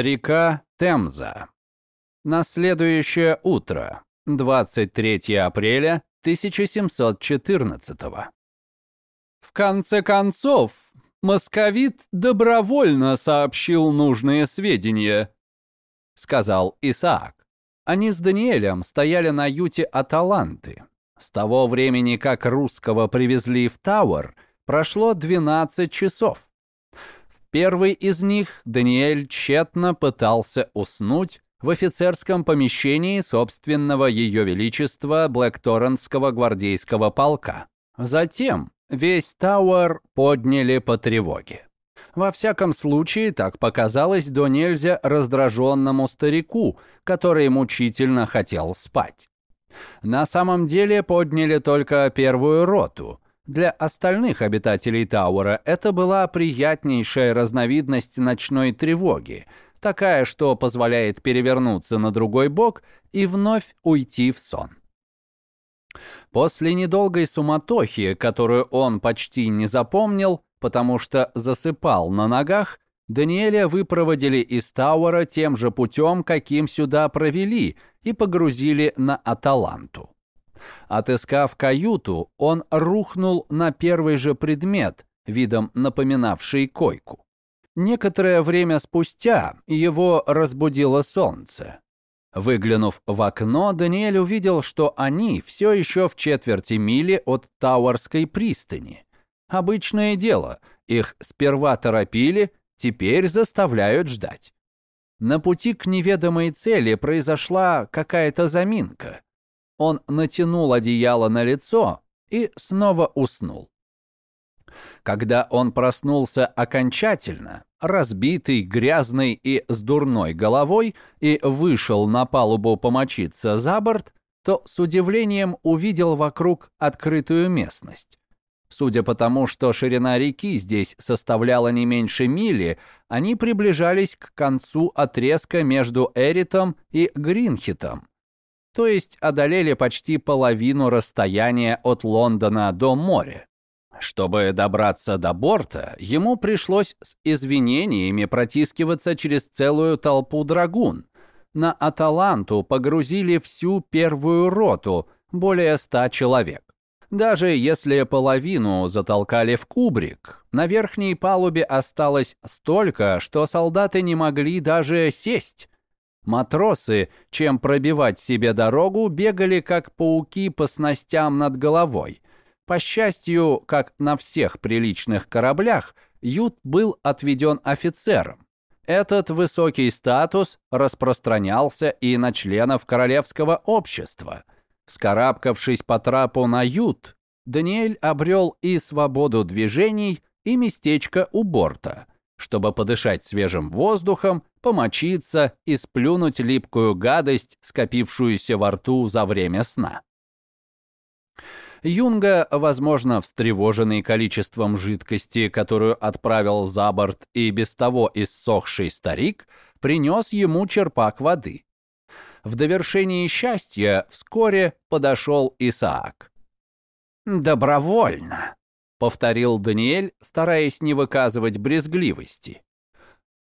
Река Темза. На следующее утро, 23 апреля 1714 В конце концов, московит добровольно сообщил нужные сведения, сказал Исаак. Они с Даниэлем стояли на юте Аталанты. С того времени, как русского привезли в Тауэр, прошло 12 часов. Первый из них Даниэль тщетно пытался уснуть в офицерском помещении собственного Ее Величества Блэкторрентского гвардейского полка. Затем весь Тауэр подняли по тревоге. Во всяком случае, так показалось до нельзя раздраженному старику, который мучительно хотел спать. На самом деле подняли только первую роту. Для остальных обитателей Тауэра это была приятнейшая разновидность ночной тревоги, такая, что позволяет перевернуться на другой бок и вновь уйти в сон. После недолгой суматохи, которую он почти не запомнил, потому что засыпал на ногах, Даниэля выпроводили из Тауэра тем же путем, каким сюда провели, и погрузили на Аталанту. Отыскав каюту, он рухнул на первый же предмет, видом напоминавший койку. Некоторое время спустя его разбудило солнце. Выглянув в окно, Даниэль увидел, что они все еще в четверти мили от Тауэрской пристани. Обычное дело, их сперва торопили, теперь заставляют ждать. На пути к неведомой цели произошла какая-то заминка. Он натянул одеяло на лицо и снова уснул. Когда он проснулся окончательно, разбитый, грязный и с дурной головой, и вышел на палубу помочиться за борт, то с удивлением увидел вокруг открытую местность. Судя по тому, что ширина реки здесь составляла не меньше мили, они приближались к концу отрезка между Эритом и Гринхитом. То есть одолели почти половину расстояния от Лондона до моря. Чтобы добраться до борта, ему пришлось с извинениями протискиваться через целую толпу драгун. На Аталанту погрузили всю первую роту, более ста человек. Даже если половину затолкали в кубрик, на верхней палубе осталось столько, что солдаты не могли даже сесть. Матросы, чем пробивать себе дорогу, бегали как пауки по снастям над головой. По счастью, как на всех приличных кораблях, ют был отведен офицерам. Этот высокий статус распространялся и на членов королевского общества – Вскарабкавшись по трапу на ют, Даниэль обрел и свободу движений, и местечко у борта, чтобы подышать свежим воздухом, помочиться и сплюнуть липкую гадость, скопившуюся во рту за время сна. Юнга, возможно, встревоженный количеством жидкости, которую отправил за борт и без того иссохший старик, принес ему черпак воды. В довершении счастья вскоре подошел Исаак. «Добровольно», — повторил Даниэль, стараясь не выказывать брезгливости.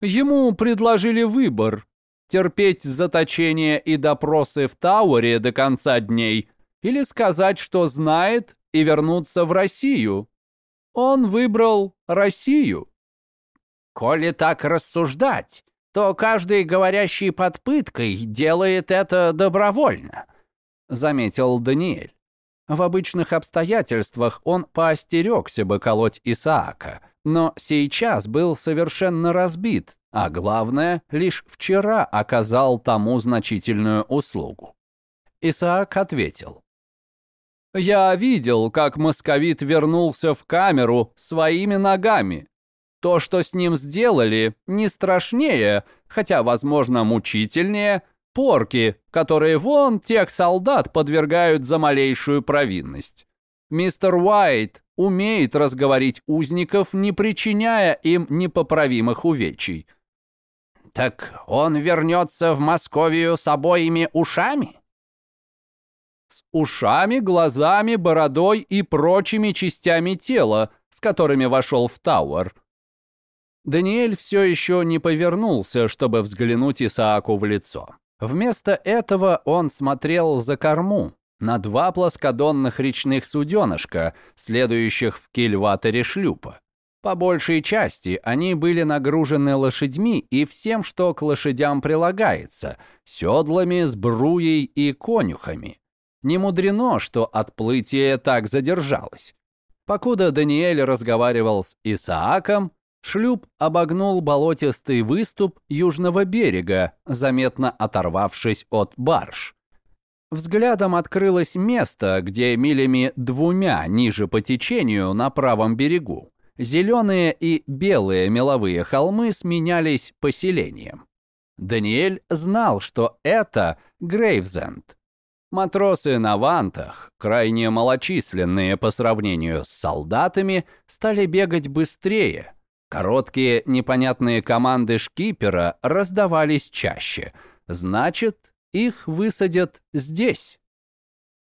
Ему предложили выбор — терпеть заточение и допросы в Тауэре до конца дней или сказать, что знает, и вернуться в Россию. Он выбрал Россию. «Коли так рассуждать, то каждый, говорящий под пыткой, делает это добровольно», — заметил Даниэль. В обычных обстоятельствах он поостерегся бы колоть Исаака, но сейчас был совершенно разбит, а главное, лишь вчера оказал тому значительную услугу. Исаак ответил. «Я видел, как московит вернулся в камеру своими ногами. То, что с ним сделали, не страшнее, хотя, возможно, мучительнее, порки, которые вон тех солдат подвергают за малейшую провинность. Мистер Уайт умеет разговорить узников, не причиняя им непоправимых увечий. «Так он вернется в Московию с обоими ушами?» «С ушами, глазами, бородой и прочими частями тела, с которыми вошел в Тауэр», Даниэль все еще не повернулся, чтобы взглянуть Исааку в лицо. Вместо этого он смотрел за корму, на два плоскодонных речных суденышка, следующих в кильваторе шлюпа. По большей части они были нагружены лошадьми и всем, что к лошадям прилагается, седлами, сбруей и конюхами. Не мудрено, что отплытие так задержалось. Покуда Даниэль разговаривал с Исааком, шлюп обогнул болотистый выступ южного берега, заметно оторвавшись от барж. Взглядом открылось место, где милями двумя ниже по течению на правом берегу зеленые и белые меловые холмы сменялись поселением. Даниэль знал, что это Грейвзенд. Матросы на вантах, крайне малочисленные по сравнению с солдатами, стали бегать быстрее. Короткие непонятные команды шкипера раздавались чаще. Значит, их высадят здесь.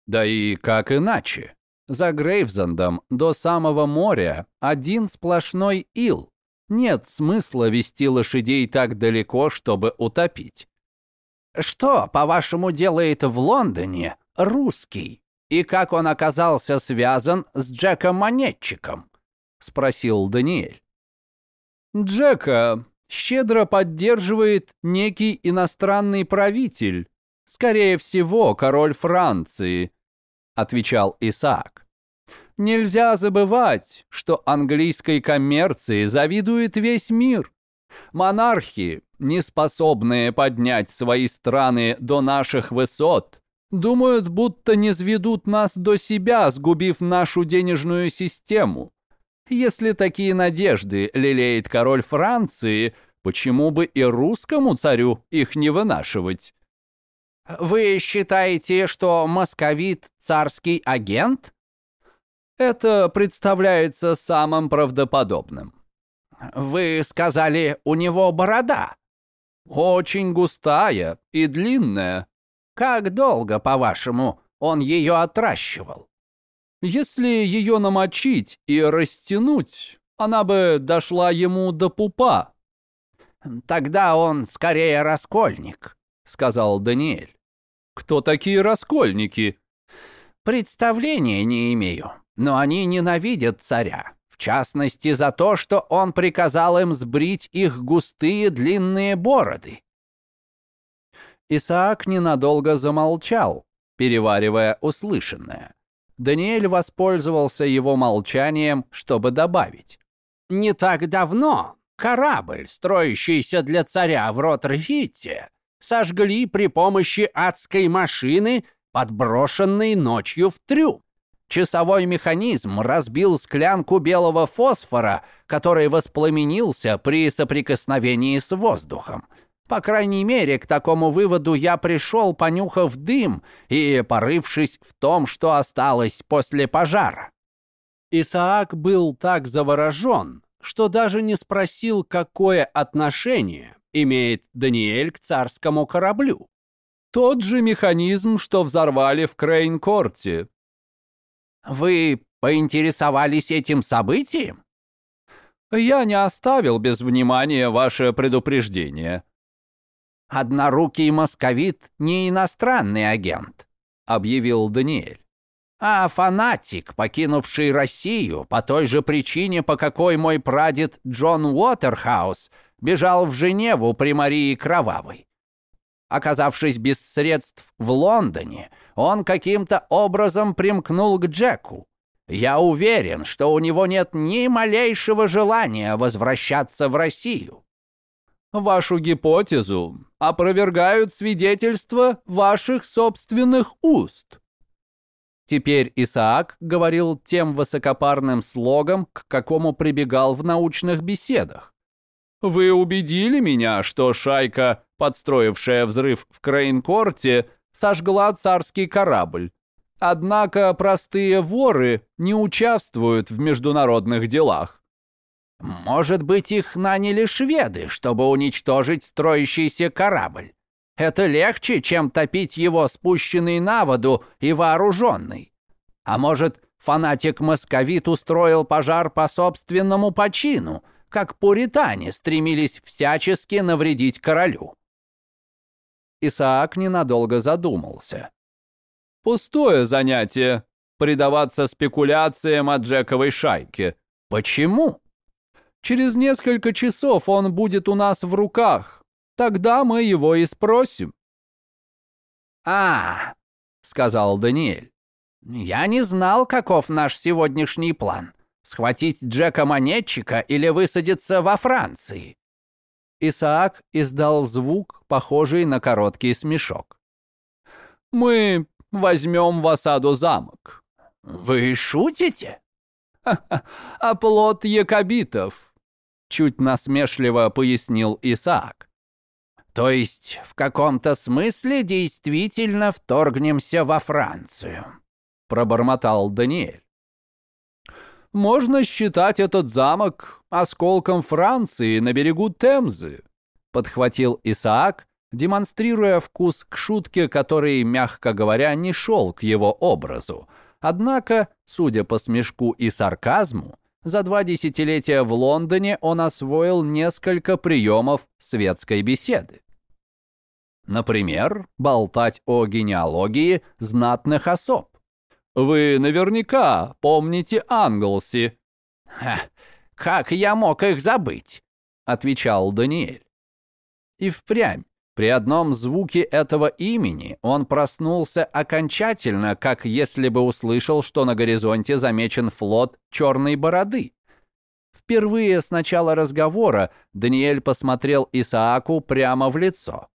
Да и как иначе? За Грейвзендом до самого моря один сплошной ил. Нет смысла вести лошадей так далеко, чтобы утопить. «Что, по-вашему, делает в Лондоне русский? И как он оказался связан с Джеком Монетчиком?» — спросил Даниэль. «Джека щедро поддерживает некий иностранный правитель, скорее всего, король Франции», — отвечал Исаак. «Нельзя забывать, что английской коммерции завидует весь мир. Монархи, не способные поднять свои страны до наших высот, думают, будто не сведут нас до себя, сгубив нашу денежную систему. Если такие надежды лелеет король Франции, почему бы и русскому царю их не вынашивать? Вы считаете, что московит царский агент? Это представляется самым правдоподобным. Вы сказали, у него борода. Очень густая и длинная. Как долго, по-вашему, он ее отращивал? Если ее намочить и растянуть, она бы дошла ему до пупа. Тогда он скорее раскольник, сказал Даниэль. Кто такие раскольники? Представления не имею, но они ненавидят царя. В частности, за то, что он приказал им сбрить их густые длинные бороды. Исаак ненадолго замолчал, переваривая услышанное. Даниэль воспользовался его молчанием, чтобы добавить. «Не так давно корабль, строящийся для царя в Роттерхитте, сожгли при помощи адской машины, подброшенной ночью в трюм. Часовой механизм разбил склянку белого фосфора, который воспламенился при соприкосновении с воздухом. По крайней мере, к такому выводу я пришел, понюхав дым и порывшись в том, что осталось после пожара. Исаак был так заворожен, что даже не спросил, какое отношение имеет Даниэль к царскому кораблю. Тот же механизм, что взорвали в Крейн-корте. Вы поинтересовались этим событием? Я не оставил без внимания ваше предупреждение. Однорукий московит не иностранный агент, объявил Даниэль а фанатик, покинувший Россию по той же причине, по какой мой прадед Джон Уотерхаус бежал в Женеву при Марии Кровавой. Оказавшись без средств в Лондоне, он каким-то образом примкнул к Джеку. Я уверен, что у него нет ни малейшего желания возвращаться в Россию. Вашу гипотезу опровергают свидетельства ваших собственных уст. Теперь Исаак говорил тем высокопарным слогом, к какому прибегал в научных беседах. Вы убедили меня, что шайка, подстроившая взрыв в Крейнкорте, сожгла царский корабль. Однако простые воры не участвуют в международных делах. Может быть, их наняли шведы, чтобы уничтожить строящийся корабль. Это легче, чем топить его спущенный на воду и вооруженный. А может, фанатик-московит устроил пожар по собственному почину, как пуритане стремились всячески навредить королю. Исаак ненадолго задумался. «Пустое занятие — предаваться спекуляциям о Джековой шайке. Почему? Через несколько часов он будет у нас в руках. Тогда мы его и спросим». «А, — сказал Даниэль, — я не знал, каков наш сегодняшний план. Схватить Джека-монетчика или высадиться во Франции?» Исаак издал звук, похожий на короткий смешок. «Мы возьмем в осаду замок». «Вы шутите?» «А плод якобитов», — чуть насмешливо пояснил Исаак. «То есть в каком-то смысле действительно вторгнемся во Францию», — пробормотал Даниэль. Можно считать этот замок осколком Франции на берегу Темзы», подхватил Исаак, демонстрируя вкус к шутке, который, мягко говоря, не шел к его образу. Однако, судя по смешку и сарказму, за два десятилетия в Лондоне он освоил несколько приемов светской беседы. Например, болтать о генеалогии знатных особ. Вы наверняка помните Англси». «Ха, как я мог их забыть?» — отвечал Даниэль. И впрямь, при одном звуке этого имени он проснулся окончательно, как если бы услышал, что на горизонте замечен флот черной бороды. Впервые с начала разговора Даниэль посмотрел Исааку прямо в лицо.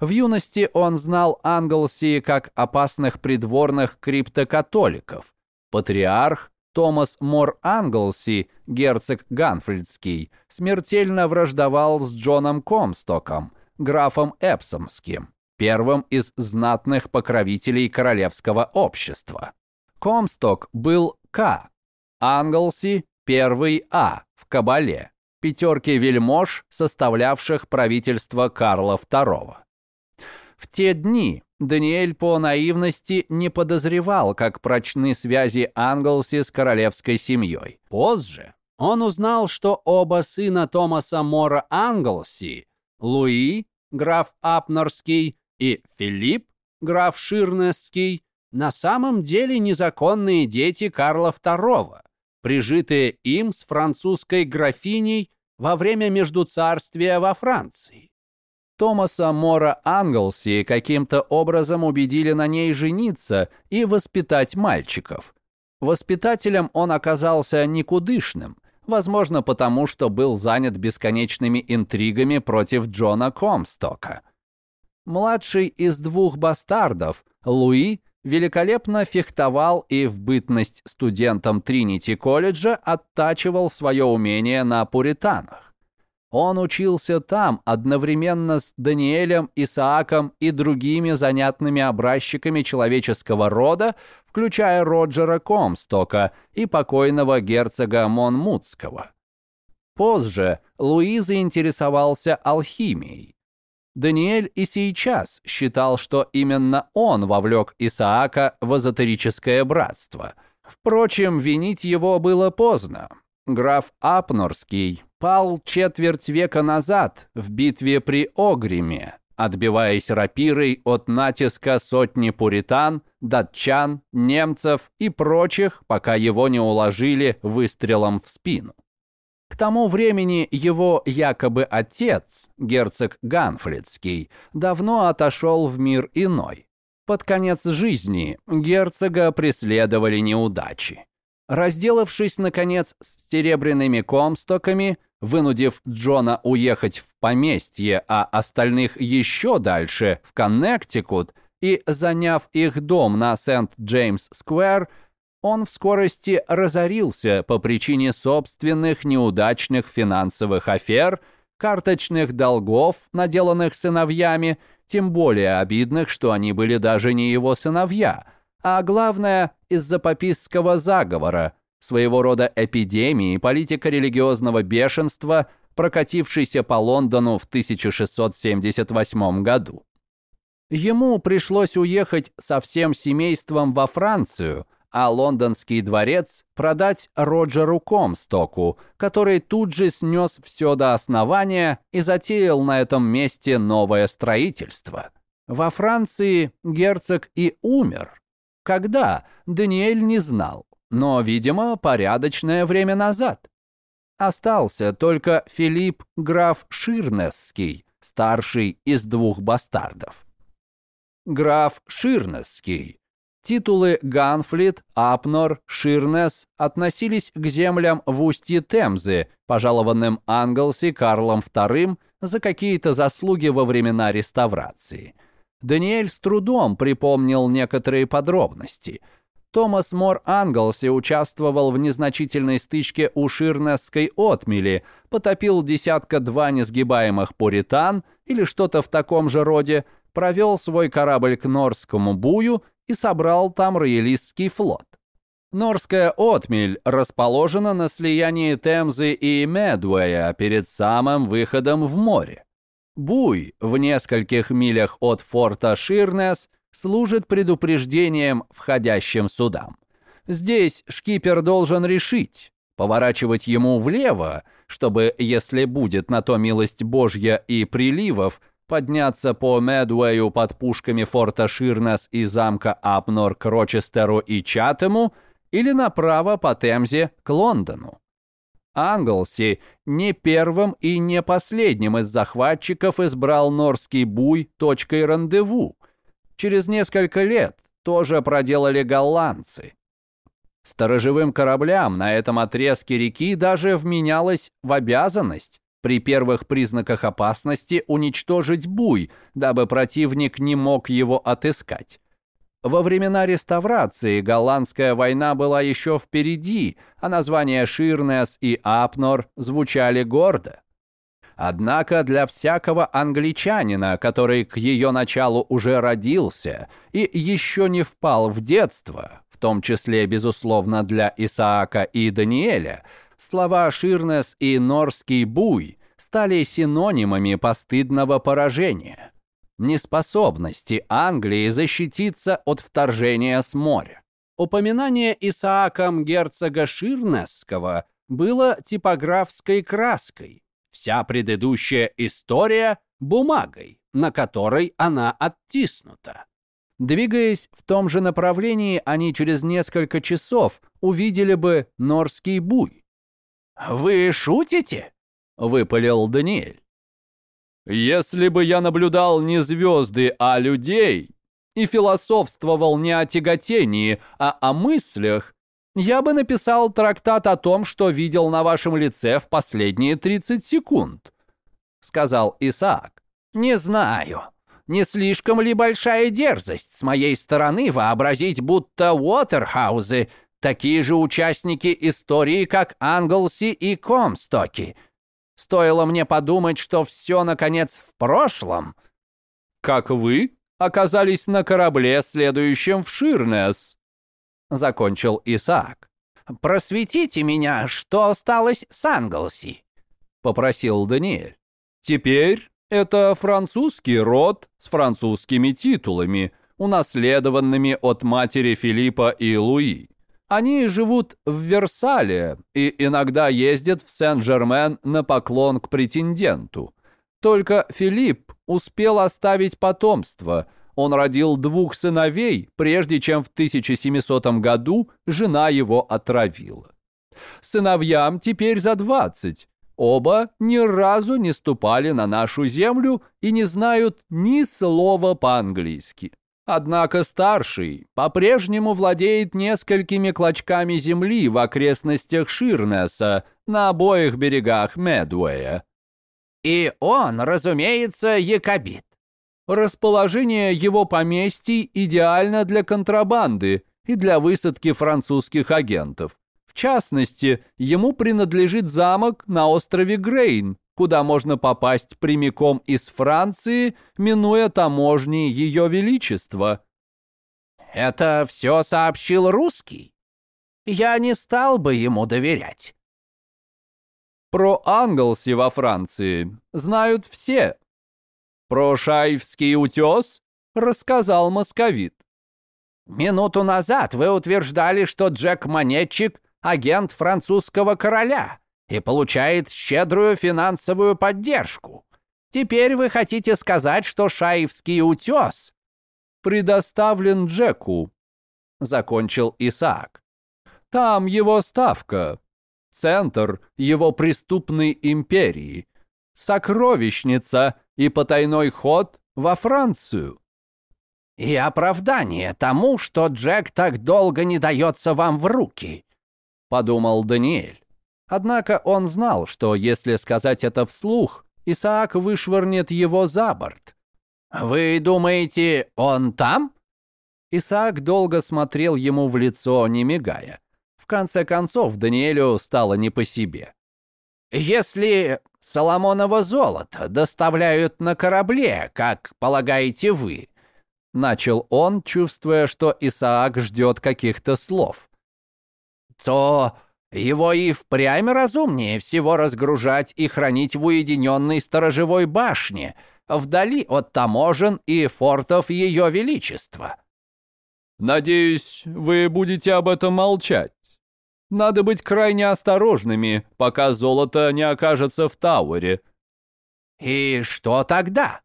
В юности он знал Англси как опасных придворных криптокатоликов. Патриарх Томас Мор Англси, герцог Ганфельдский, смертельно враждовал с Джоном Комстоком, графом Эпсомским, первым из знатных покровителей королевского общества. Комсток был К, Англси – первый А в Кабале, пятерки вельмож, составлявших правительство Карла II. В те дни Даниэль по наивности не подозревал, как прочны связи Англси с королевской семьей. Позже он узнал, что оба сына Томаса Мора Англси, Луи, граф Апнорский, и Филипп, граф Ширнесский, на самом деле незаконные дети Карла II, прижитые им с французской графиней во время междуцарствия во Франции. Томаса Мора Англси каким-то образом убедили на ней жениться и воспитать мальчиков. Воспитателем он оказался никудышным, возможно потому, что был занят бесконечными интригами против Джона Комстока. Младший из двух бастардов, Луи, великолепно фехтовал и в бытность студентом Тринити-колледжа оттачивал свое умение на пуританах. Он учился там одновременно с Даниэлем, Исааком и другими занятными образчиками человеческого рода, включая Роджера Комстока и покойного герцога Монмутского. Позже Луи заинтересовался алхимией. Даниэль и сейчас считал, что именно он вовлек Исаака в эзотерическое братство. Впрочем, винить его было поздно. Граф Апнорский пал четверть века назад в битве при Огриме, отбиваясь рапирой от натиска сотни пуритан, датчан, немцев и прочих, пока его не уложили выстрелом в спину. К тому времени его якобы отец, герцог Ганфлицкий, давно отошел в мир иной. Под конец жизни герцога преследовали неудачи. Разделавшись, наконец, с серебряными комстоками, вынудив Джона уехать в поместье, а остальных еще дальше, в Коннектикут, и заняв их дом на Сент-Джеймс-сквер, он в скорости разорился по причине собственных неудачных финансовых афер, карточных долгов, наделанных сыновьями, тем более обидных, что они были даже не его сыновья, а главное, из-за папистского заговора, своего рода эпидемии политико-религиозного бешенства, прокатившейся по Лондону в 1678 году. Ему пришлось уехать со всем семейством во Францию – а лондонский дворец продать Роджеру Комстоку, который тут же снес все до основания и затеял на этом месте новое строительство. Во Франции герцог и умер. Когда, Даниэль не знал, но, видимо, порядочное время назад. Остался только Филипп граф Ширнесский, старший из двух бастардов. Граф Ширнесский Титулы Ганфлит, Апнор, Ширнес относились к землям в устье Темзы, пожалованным Англси Карлом II за какие-то заслуги во времена реставрации. Даниэль с трудом припомнил некоторые подробности. Томас Мор Англси участвовал в незначительной стычке у Ширнесской отмели, потопил десятка-два несгибаемых пуритан или что-то в таком же роде, провел свой корабль к Норскому бую и собрал там роялистский флот. Норская отмель расположена на слиянии Темзы и Медуэя перед самым выходом в море. Буй в нескольких милях от форта Ширнес служит предупреждением входящим судам. Здесь шкипер должен решить, поворачивать ему влево, чтобы, если будет на то милость Божья и приливов, подняться по Медуэю под пушками форта Ширнес и замка Апнор к Рочестеру и Чатему или направо по Темзе к Лондону. Англси не первым и не последним из захватчиков избрал Норский буй точкой рандеву. Через несколько лет тоже проделали голландцы. Сторожевым кораблям на этом отрезке реки даже вменялось в обязанность при первых признаках опасности уничтожить буй, дабы противник не мог его отыскать. Во времена реставрации голландская война была еще впереди, а названия Ширнес и Апнор звучали гордо. Однако для всякого англичанина, который к ее началу уже родился и еще не впал в детство, в том числе, безусловно, для Исаака и Даниэля, слова «Ширнес» и «Норский буй» стали синонимами постыдного поражения, неспособности Англии защититься от вторжения с моря. Упоминание Исааком герцога Ширнесского было типографской краской, вся предыдущая история – бумагой, на которой она оттиснута. Двигаясь в том же направлении, они через несколько часов увидели бы Норский буй. «Вы шутите?» — выпалил Даниэль. «Если бы я наблюдал не звезды, а людей, и философствовал не о тяготении, а о мыслях, я бы написал трактат о том, что видел на вашем лице в последние 30 секунд», — сказал Исаак. «Не знаю. Не слишком ли большая дерзость с моей стороны вообразить, будто Уотерхаузы такие же участники истории, как Англси и Комстоки. Стоило мне подумать, что все, наконец, в прошлом. Как вы оказались на корабле, следующем в Ширнес, закончил Исаак. «Просветите меня, что осталось с Англси?» — попросил Даниэль. «Теперь это французский род с французскими титулами, унаследованными от матери Филиппа и Луи. Они живут в Версале и иногда ездят в Сен-Жермен на поклон к претенденту. Только Филипп успел оставить потомство. Он родил двух сыновей, прежде чем в 1700 году жена его отравила. Сыновьям теперь за 20. Оба ни разу не ступали на нашу землю и не знают ни слова по-английски. Однако старший по-прежнему владеет несколькими клочками земли в окрестностях Ширнеса на обоих берегах Медуэя. И он, разумеется, якобит. Расположение его поместий идеально для контрабанды и для высадки французских агентов. В частности, ему принадлежит замок на острове Грейн, куда можно попасть прямиком из Франции, минуя таможни Ее Величества. Это все сообщил русский? Я не стал бы ему доверять. Про Англси во Франции знают все. Про Шаевский утес рассказал московит. Минуту назад вы утверждали, что Джек Монетчик – агент французского короля и получает щедрую финансовую поддержку. Теперь вы хотите сказать, что Шаевский утес предоставлен Джеку, закончил Исаак. Там его ставка, центр его преступной империи, сокровищница и потайной ход во Францию. И оправдание тому, что Джек так долго не дается вам в руки, подумал Даниэль. Однако он знал, что если сказать это вслух, Исаак вышвырнет его за борт. «Вы думаете, он там?» Исаак долго смотрел ему в лицо, не мигая. В конце концов, Даниэлю стало не по себе. «Если Соломоново золото доставляют на корабле, как полагаете вы, Начал он, чувствуя, что Исаак ждет каких-то слов. «То его и впрямь разумнее всего разгружать и хранить в уединенной сторожевой башне, вдали от таможен и фортов Ее Величества». «Надеюсь, вы будете об этом молчать. Надо быть крайне осторожными, пока золото не окажется в Тауэре». «И что тогда?»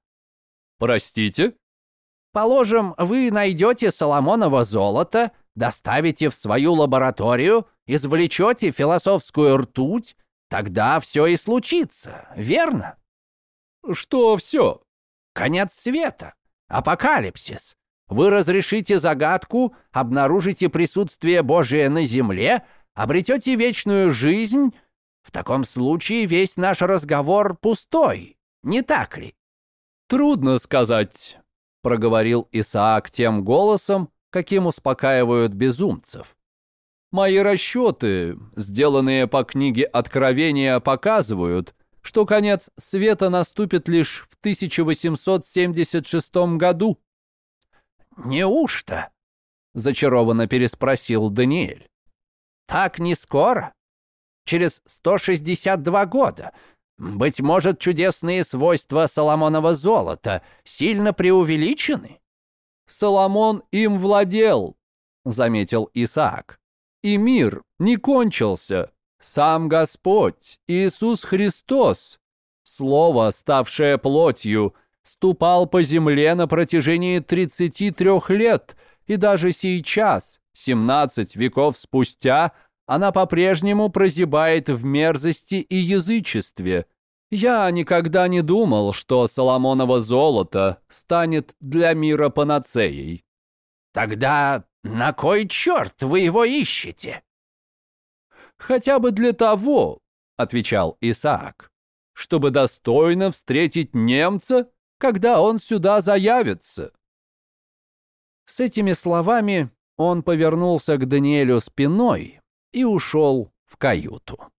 «Простите?» Положим, вы найдете Соломоново золото, доставите в свою лабораторию, извлечете философскую ртуть, тогда все и случится, верно? Что все? Конец света, апокалипсис. Вы разрешите загадку, обнаружите присутствие Божие на земле, обретете вечную жизнь. В таком случае весь наш разговор пустой, не так ли? Трудно сказать проговорил Исаак тем голосом, каким успокаивают безумцев. Мои расчеты, сделанные по книге Откровения, показывают, что конец света наступит лишь в 1876 году. «Неужто?» — зачарованно переспросил Даниэль. «Так не скоро? Через 162 года, быть может, чудесные свойства Соломонова золота сильно преувеличены? Соломон им владел, заметил Исаак. И мир не кончился. Сам Господь, Иисус Христос, Слово, ставшее плотью, ступал по земле на протяжении 33 лет, и даже сейчас, 17 веков спустя, она по-прежнему прозябает в мерзости и язычестве. Я никогда не думал, что Соломоново золото станет для мира панацеей. Тогда на кой черт вы его ищете? Хотя бы для того, отвечал Исаак, чтобы достойно встретить немца, когда он сюда заявится. С этими словами он повернулся к Даниэлю спиной, и ушел в каюту.